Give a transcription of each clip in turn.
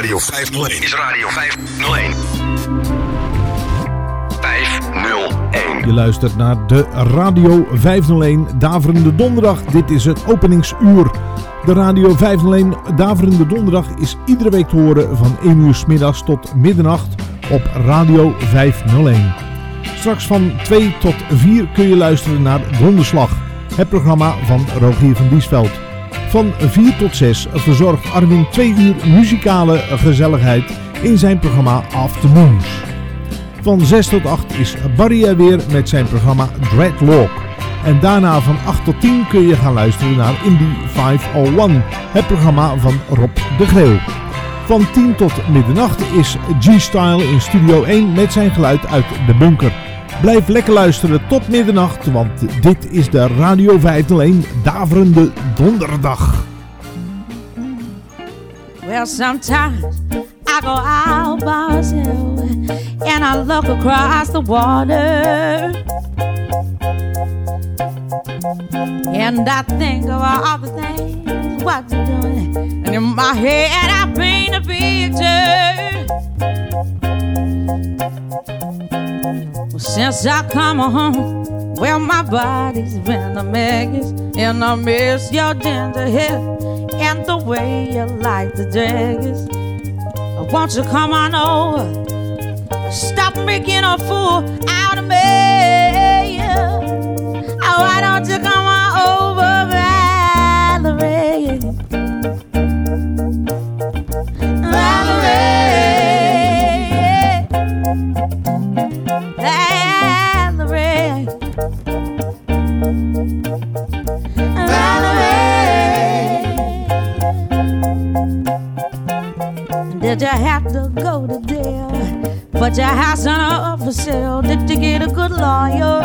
Radio 501. Is Radio 501. 501. Je luistert naar de Radio 501 Daverende Donderdag. Dit is het openingsuur. De Radio 501 Daverende Donderdag is iedere week te horen van 1 uur s middags tot middernacht op Radio 501. Straks van 2 tot 4 kun je luisteren naar Donderslag, het programma van Rogier van Diesveld. Van 4 tot 6 verzorgt Armin 2 uur muzikale gezelligheid in zijn programma Afternoons. Van 6 tot 8 is Barry er weer met zijn programma Dreadlock. En daarna van 8 tot 10 kun je gaan luisteren naar Indie 501, het programma van Rob de Greeuw. Van 10 tot middernacht is G-Style in Studio 1 met zijn geluid uit de bunker. Blijf lekker luisteren tot middernacht, want dit is de Radio 501 Daverende Donderdag. Well, sometimes I go out by myself and I look across the water. And I think of all the things doing. And in my head, I paint a picture. Well, since I come home, well, my body's been a mess. And I miss your ginger hair and the way you like the dress. Won't you come on over? Stop making a fool out of me. Oh, why don't you come on over, Valerie. Valerie. Did you have to go to jail? Put your house on up for sale. Did you get a good lawyer?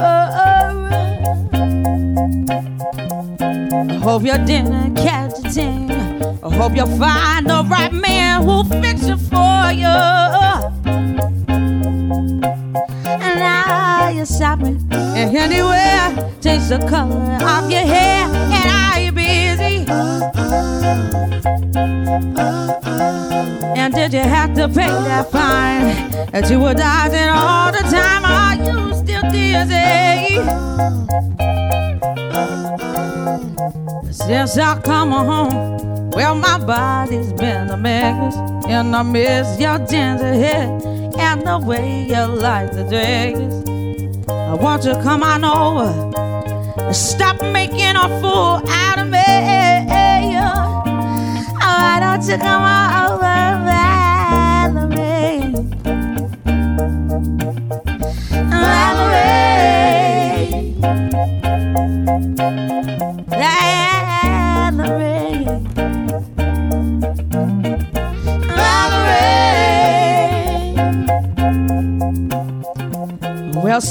I hope you didn't catch a thing. I hope you find the right man who'll fix it for you. Anywhere. Change the color of your hair. And are you busy? And did you have to pay that fine that you were dodging all the time? Are you still dizzy? Since I come home, well, my body's been a mess. And I miss your ginger hair and the way you like the dress. Uh, I want you to come on over stop making a fool out of me. Uh, why don't you come on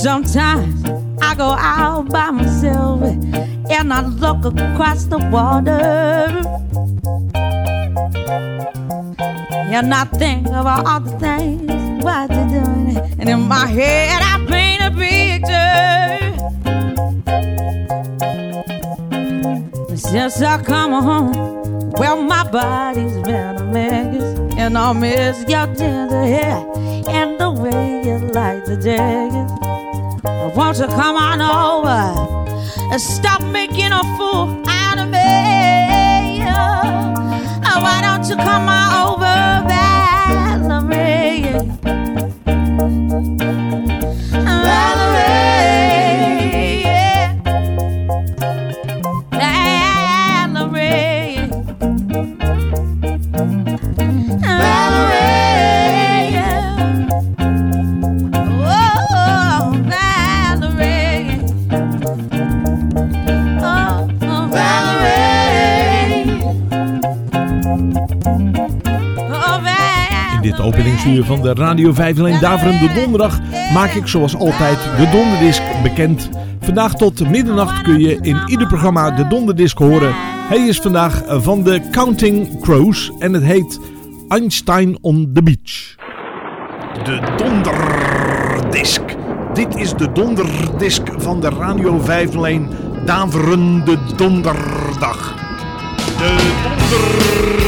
sometimes I go out by myself and I look across the water. And I think about all the things what you're doing. And in my head, I paint a picture. Since I come home, well, my body's been a mess. And I miss your tender hair and the way you like the dress. Won't you come on over and stop making a fool out of me? Why don't you come on over? Valerie, van de Radio 501 Daverende Donderdag maak ik zoals altijd de donderdisc bekend. Vandaag tot middernacht kun je in ieder programma de donderdisc horen. Hij is vandaag van de Counting Crows en het heet Einstein on the Beach. De donderdisc. Dit is de donderdisc van de Radio 501 Daverende Donderdag. De donderdisc.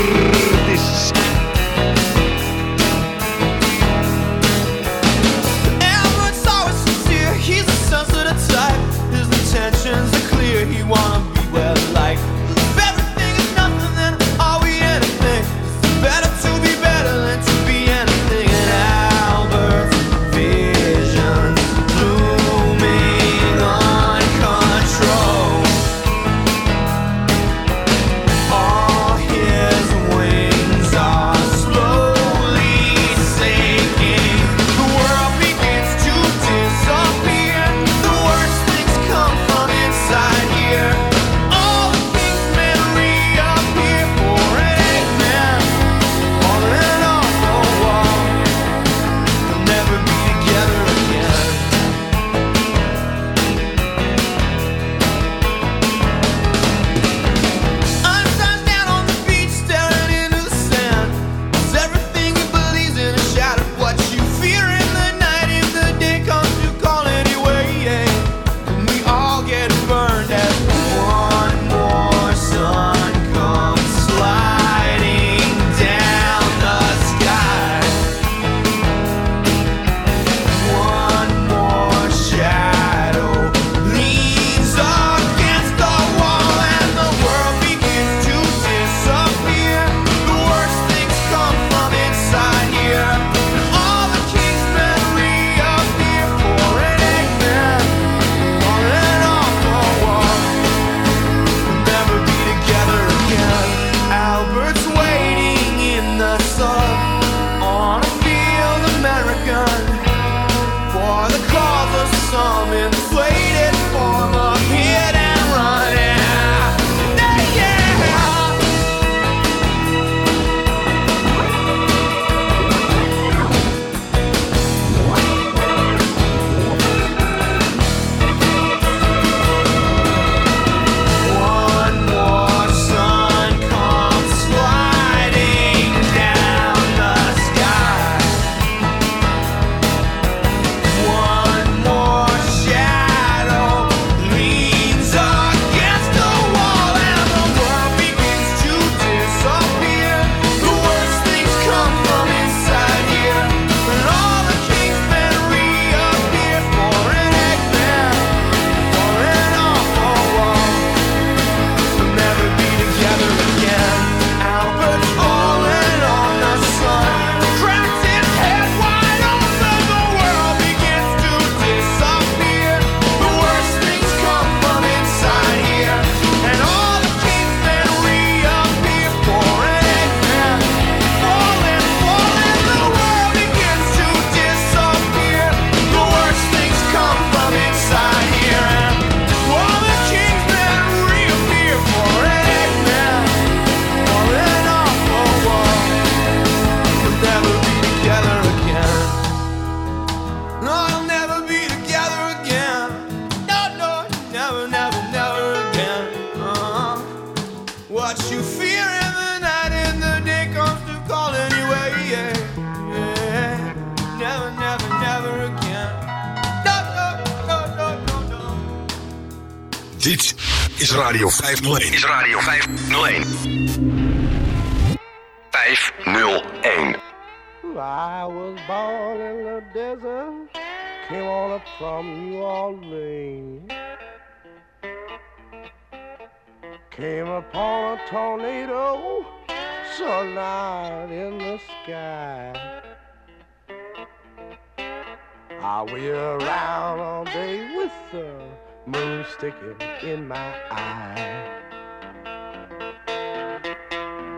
I wheel around all day with the moon sticking in my eye.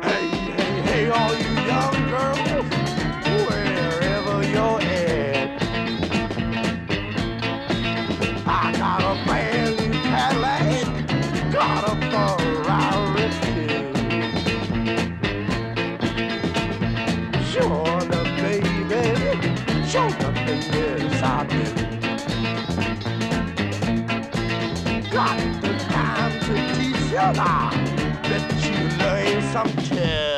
Hey, hey, hey, all you young some too.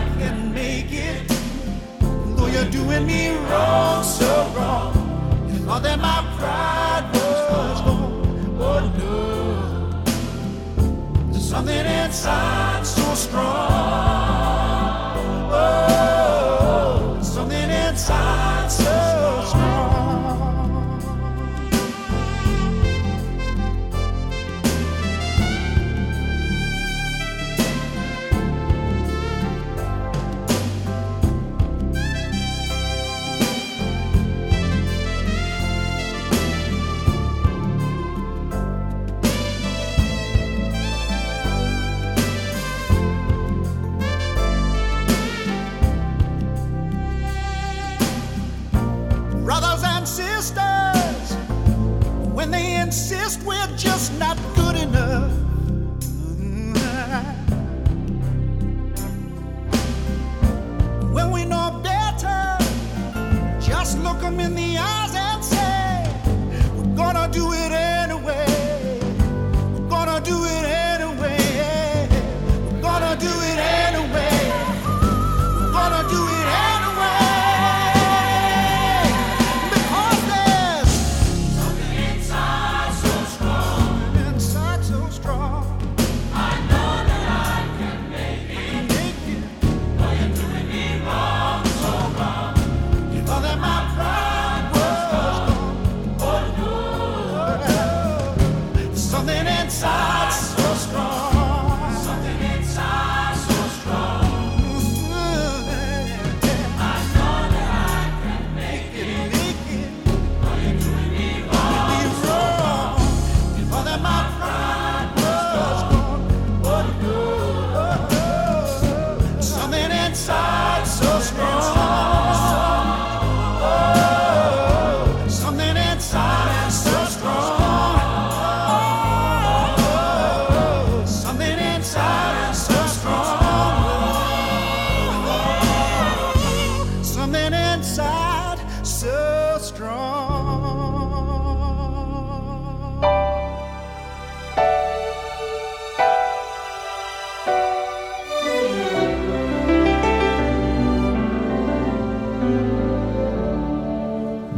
make it. Though you're doing me wrong, so wrong. You thought that my pride was gone. Oh no. There's something inside so strong. Not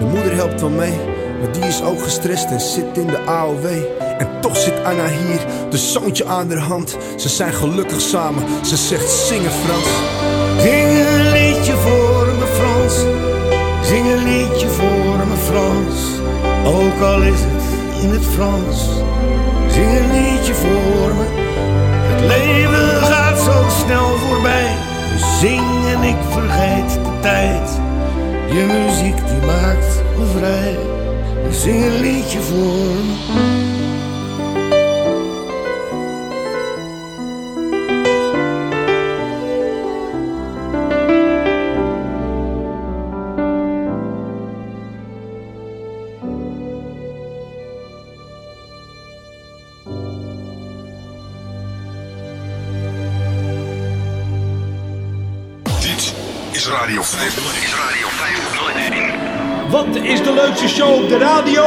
de moeder helpt wel mee. Maar die is ook gestrest en zit in de AOW. En toch zit Anna hier, de zoontje aan haar hand. Ze zijn gelukkig samen, ze zegt zingen Frans. Zing een liedje voor me Frans. Zing een liedje voor me Frans. Ook al is het in het Frans. Zing een liedje voor me. Het leven gaat zo snel voorbij. Dus zing en ik vergeet de tijd. Je muziek die maakt me vrij. Zing een liedje voor me. Show op de radio?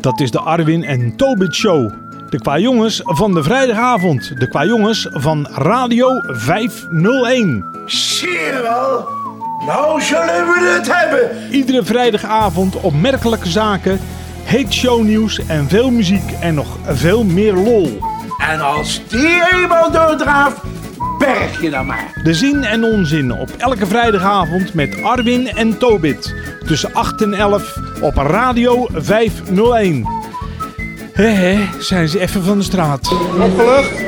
Dat is de Arwin en Tobit Show. De qua jongens van de vrijdagavond. De qua jongens van Radio 501. Zie je wel? Nou zullen we het hebben. Iedere vrijdagavond opmerkelijke zaken, heet shownieuws en veel muziek en nog veel meer lol. En als die eenmaal doordraaft, berg je dan maar. De zin en onzin op elke vrijdagavond met Arwin en Tobit. Tussen 8 en 11 op Radio 501. Hé hé, zijn ze even van de straat. Opgelucht?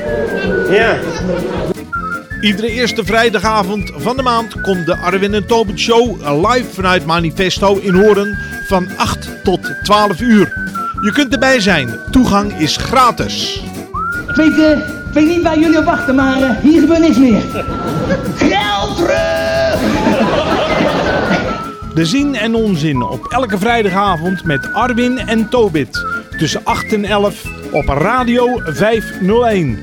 Ja. Iedere eerste vrijdagavond van de maand komt de Arwin en Tobit Show live vanuit Manifesto in Horen van 8 tot 12 uur. Je kunt erbij zijn. Toegang is gratis. Ik weet, eh, ik weet niet waar jullie op wachten, maar eh, hier gebeurt niks meer. Geld terug! De zin en onzin op elke vrijdagavond met Arwin en Tobit. Tussen 8 en 11 op Radio 501.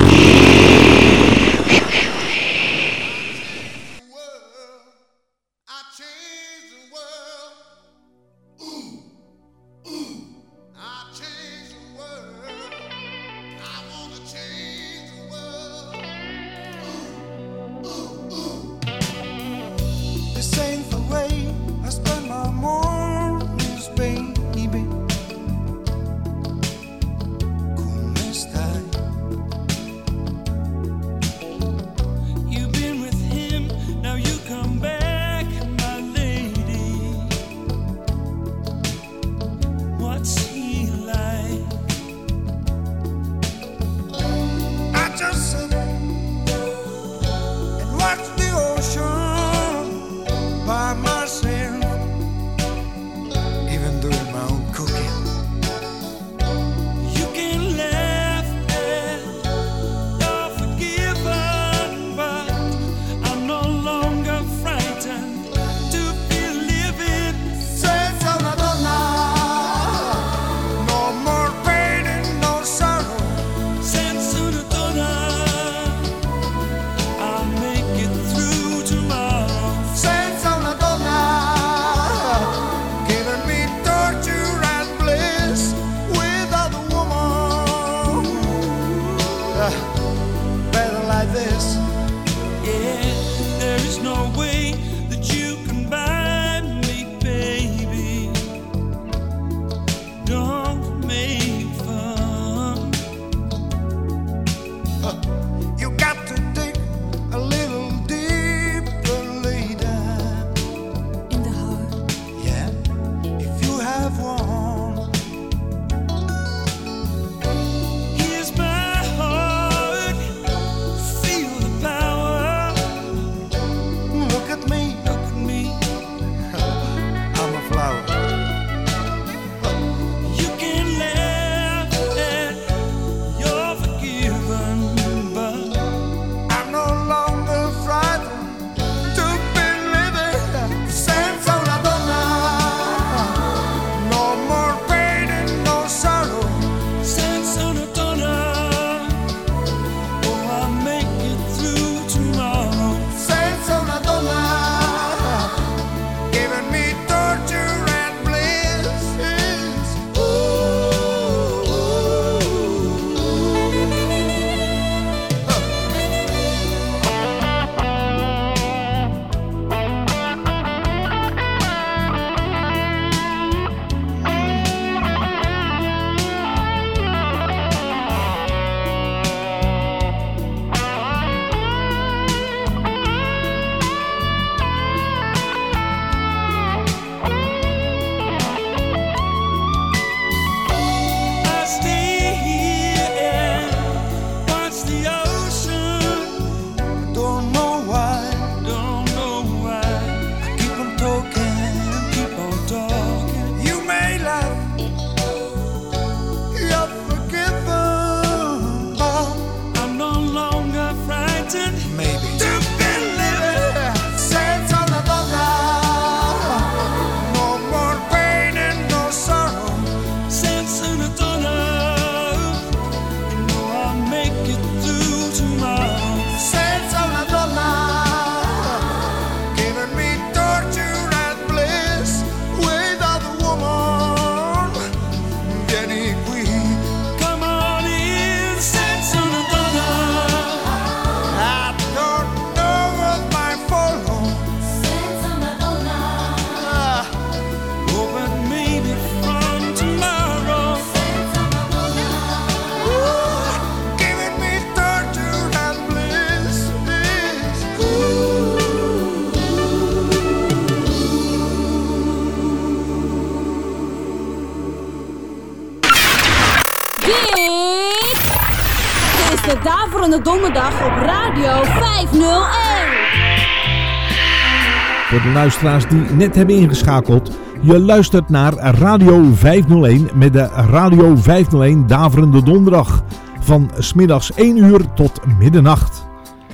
Luisteraars die net hebben ingeschakeld, je luistert naar Radio 501 met de Radio 501 Daverende Donderdag. Van smiddags 1 uur tot middernacht.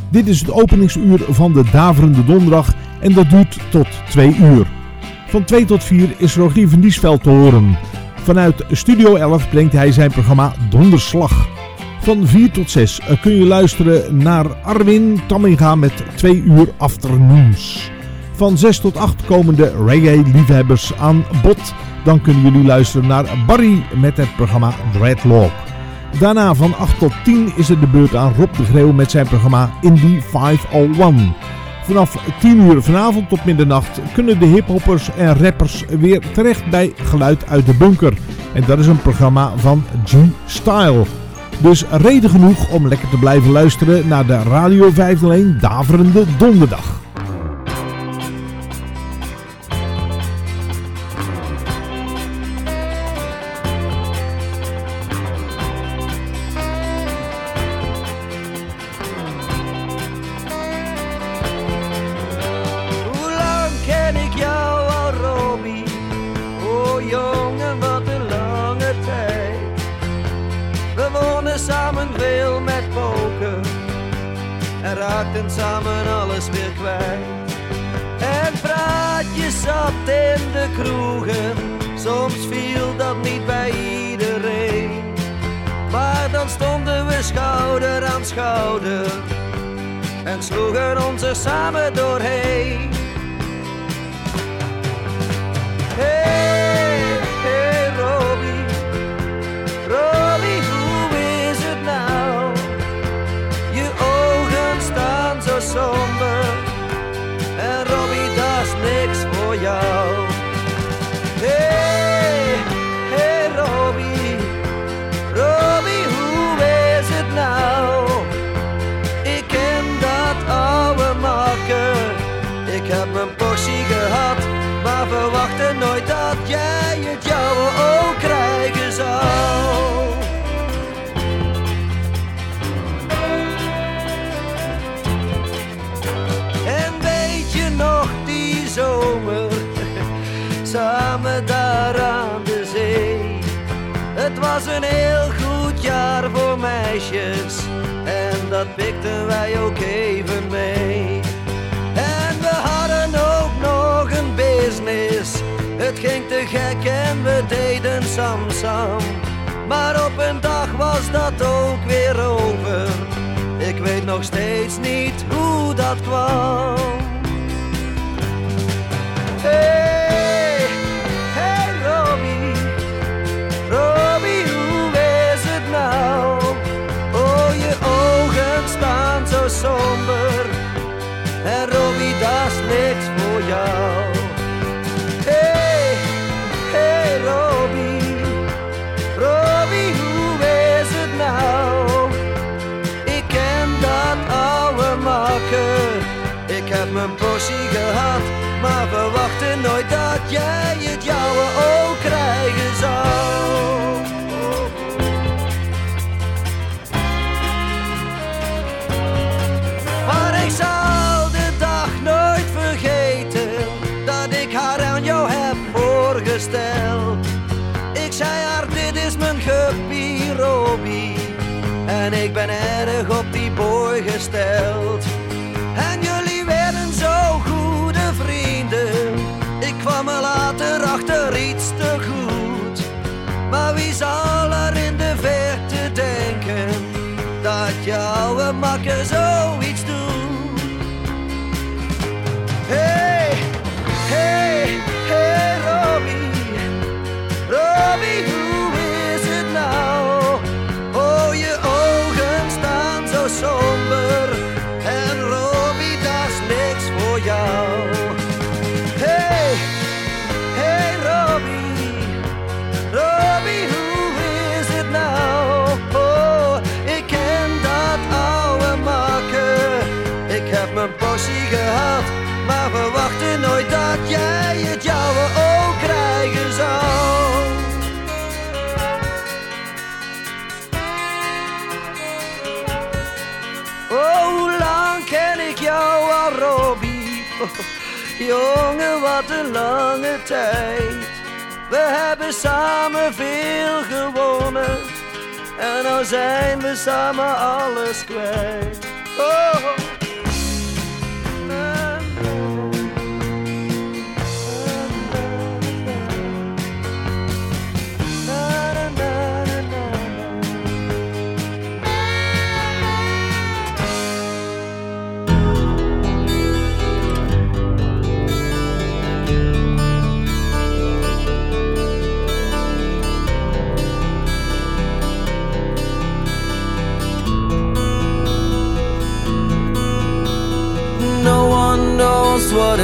Dit is het openingsuur van de Daverende Donderdag en dat duurt tot 2 uur. Van 2 tot 4 is Rogier van Diesveld te horen. Vanuit Studio 11 brengt hij zijn programma Donderslag. Van 4 tot 6 kun je luisteren naar Arwin Tamminga met 2 uur afternoons. Van 6 tot 8 komen de reggae-liefhebbers aan bod. Dan kunnen jullie luisteren naar Barry met het programma Dreadlock. Daarna van 8 tot 10 is het de beurt aan Rob de Greeuw met zijn programma Indie 501. Vanaf 10 uur vanavond tot middernacht kunnen de hiphoppers en rappers weer terecht bij Geluid uit de Bunker. En dat is een programma van G-Style. Dus reden genoeg om lekker te blijven luisteren naar de Radio 501 Daverende Donderdag. Ik ken dat oude makker. Ik heb een wij ook even mee. En we hadden ook nog een business, het ging te gek en we deden samsam. Maar op een dag was dat ook weer over, ik weet nog steeds niet hoe dat kwam. En Robbie, dat is niks voor jou. Hey, hey Robbie. Robbie, hoe is het nou? Ik ken dat oude makker. Ik heb mijn portie gehad, maar verwachtte nooit dat jij het jouwe ook krijgen boy wat een lange tijd. We hebben samen veel gewonnen. En nou zijn we samen alles kwijt. Oh.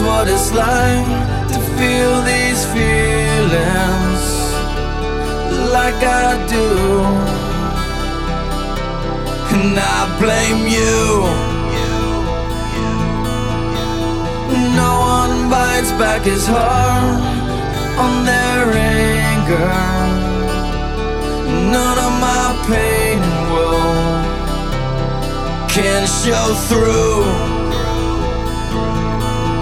What it's like to feel these feelings like I do. And I blame you. No one bites back his heart on their anger. None of my pain and woe can show through.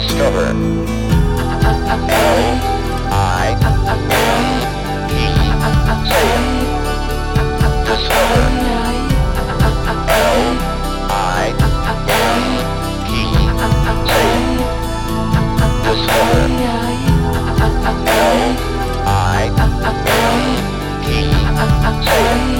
Discover. L I E. Discover. L I E. Say. Discover. L I E. Say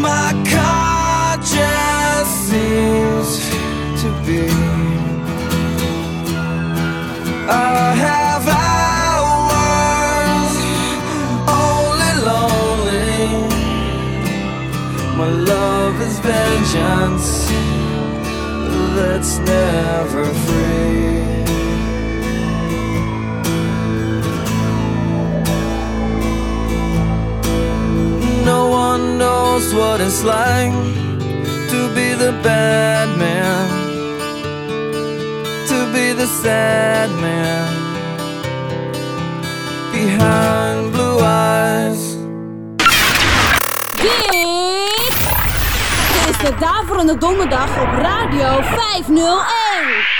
My conscience seems to be. Uh, I have hours only lonely. My love is vengeance that's never free. Knows what it's like to be the bad man, to be the sad man behind blue eyes. Dit is de Daverende Donderdag op Radio 501.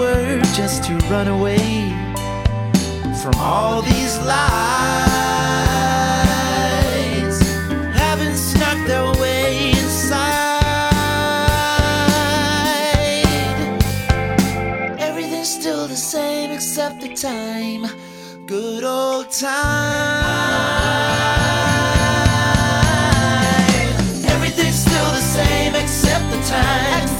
Were just to run away from all these lies, having snuck their way inside. Everything's still the same except the time, good old time. Everything's still the same. Except the time.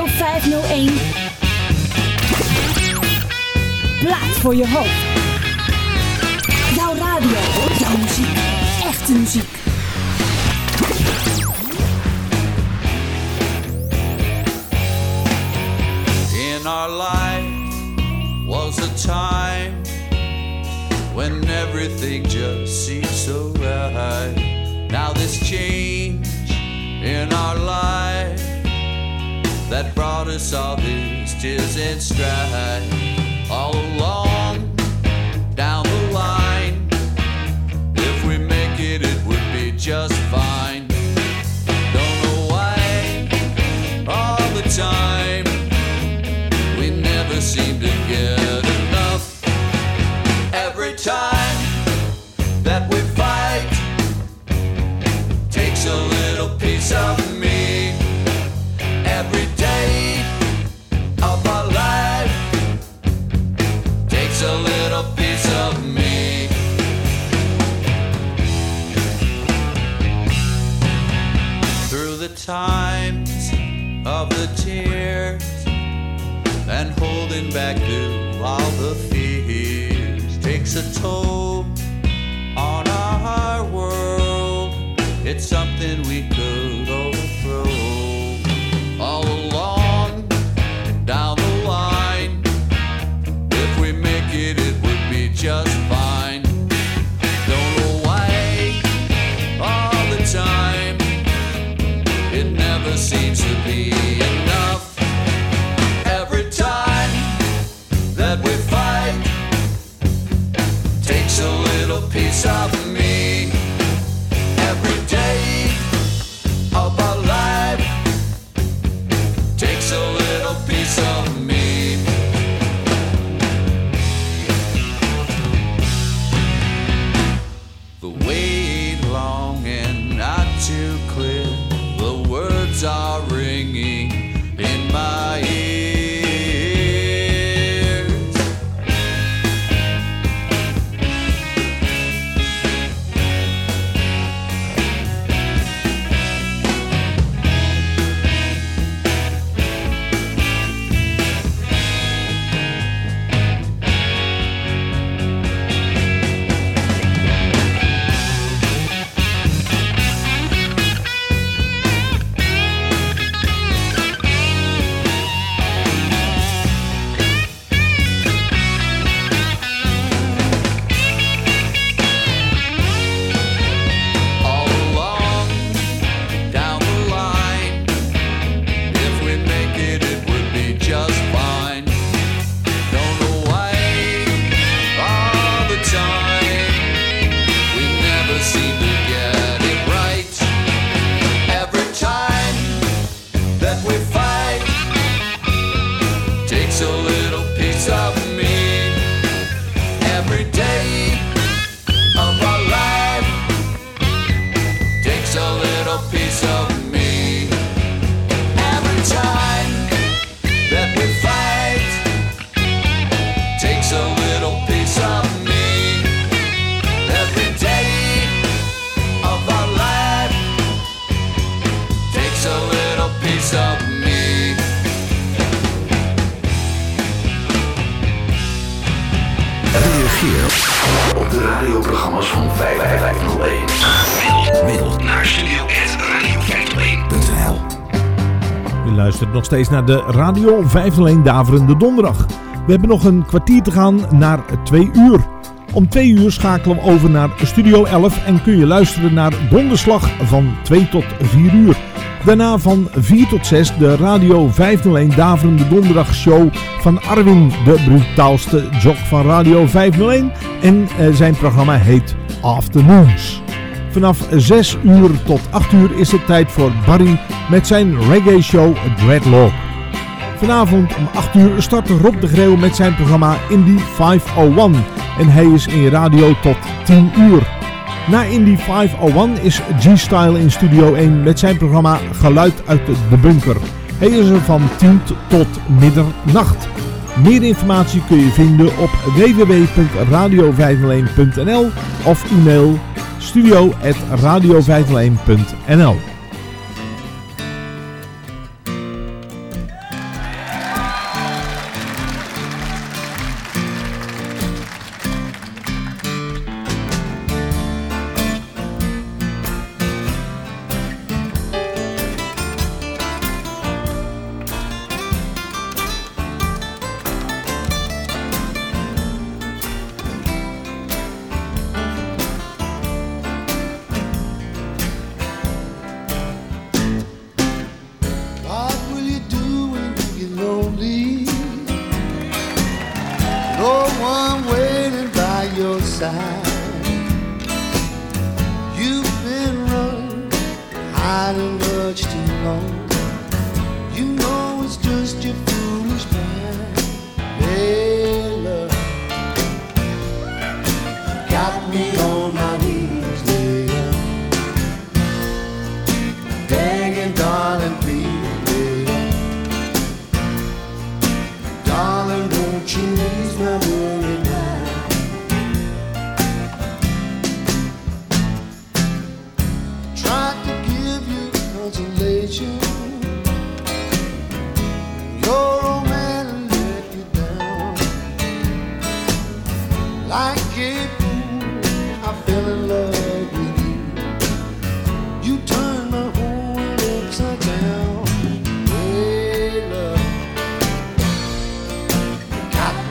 501. Plaat voor je hoofd. Jouw radio, jouw muziek, echte muziek. in our life was a time when everything just seemed so right. Now this change in our life that brought us all these tears and strife. All times of the tears and holding back through all the fears takes a toll on our world. It's something we could steeds naar de Radio 501 Daverende Donderdag. We hebben nog een kwartier te gaan naar 2 uur. Om 2 uur schakelen we over naar Studio 11 en kun je luisteren naar Donderslag van 2 tot 4 uur. Daarna van 4 tot 6 de Radio 501 Daverende Donderdag show van Arwin, de brutaalste jock van Radio 501. En eh, zijn programma heet Afternoons. Vanaf 6 uur tot 8 uur is het tijd voor Barry met zijn reggae show Dreadlock. Vanavond om 8 uur start Rob de Greeuw met zijn programma Indie 501 en hij is in radio tot 10 uur. Na Indie 501 is G-Style in Studio 1 met zijn programma Geluid uit de Bunker. Hij is er van 10 tot middernacht. Meer informatie kun je vinden op www.radio501.nl of e-mail studio.radio501.nl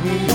me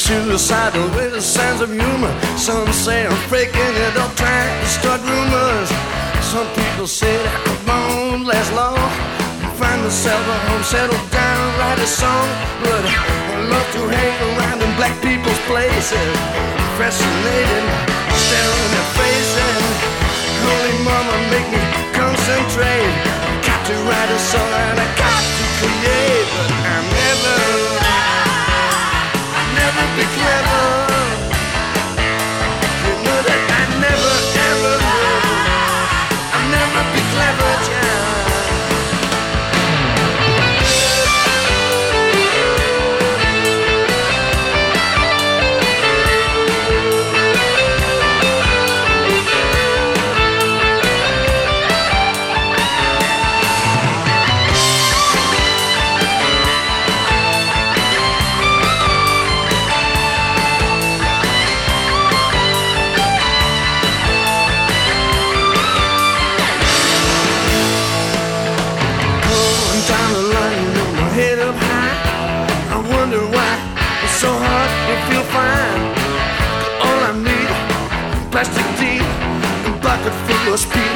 suicidal with a sense of humor. Some say I'm faking it up, trying to start rumors. Some people say that I won't last long. find myself a home, settle down, write a song. But I love to hang around in black people's places. Fascinating, staring in their faces. Holy mama, make me concentrate. Got to write a song and I got to create. But I'm never, never be clever. But I never, ever know I'll never be clever. You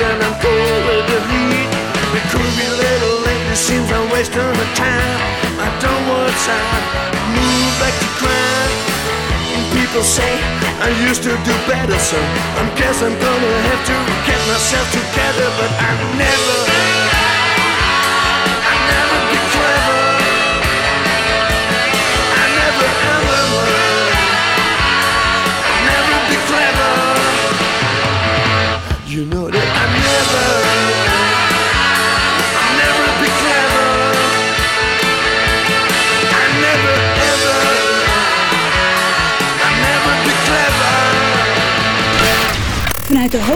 and I'm cold with the heat. Be a little late, seems I'm wasting the time. I don't want time, move back to crime. People say I used to do better, so I guess I'm gonna have to get myself together, but I never.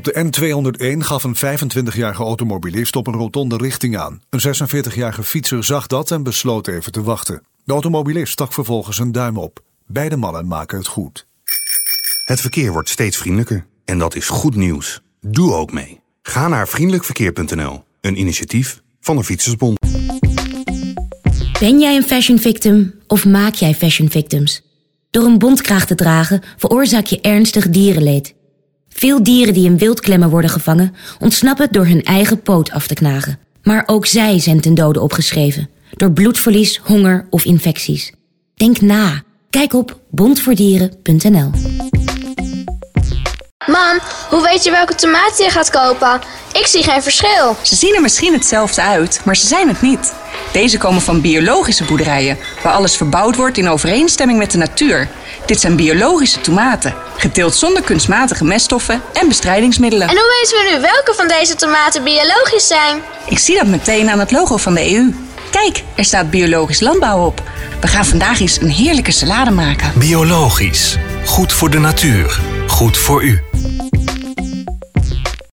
Op de N201 gaf een 25-jarige automobilist op een rotonde richting aan. Een 46-jarige fietser zag dat en besloot even te wachten. De automobilist stak vervolgens een duim op. Beide mannen maken het goed. Het verkeer wordt steeds vriendelijker. En dat is goed nieuws. Doe ook mee. Ga naar vriendelijkverkeer.nl. Een initiatief van de Fietsersbond. Ben jij een fashion victim of maak jij fashion victims? Door een bontkraag te dragen veroorzaak je ernstig dierenleed. Veel dieren die in wildklemmen worden gevangen ontsnappen door hun eigen poot af te knagen. Maar ook zij zijn ten dode opgeschreven. Door bloedverlies, honger of infecties. Denk na. Kijk op bondvoordieren.nl Mam, hoe weet je welke tomaten je gaat kopen? Ik zie geen verschil. Ze zien er misschien hetzelfde uit, maar ze zijn het niet. Deze komen van biologische boerderijen, waar alles verbouwd wordt in overeenstemming met de natuur. Dit zijn biologische tomaten, geteeld zonder kunstmatige meststoffen en bestrijdingsmiddelen. En hoe weten we nu welke van deze tomaten biologisch zijn? Ik zie dat meteen aan het logo van de EU. Kijk, er staat biologisch landbouw op. We gaan vandaag eens een heerlijke salade maken. Biologisch. Goed voor de natuur. Goed voor u.